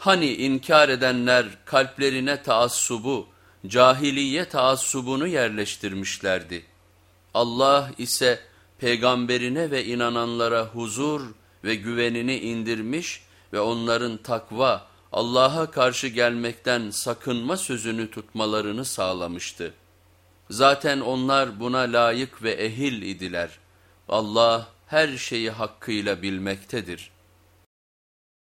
Hani inkar edenler kalplerine taassubu, cahiliye taassubunu yerleştirmişlerdi. Allah ise peygamberine ve inananlara huzur ve güvenini indirmiş ve onların takva, Allah'a karşı gelmekten sakınma sözünü tutmalarını sağlamıştı. Zaten onlar buna layık ve ehil idiler. Allah her şeyi hakkıyla bilmektedir.''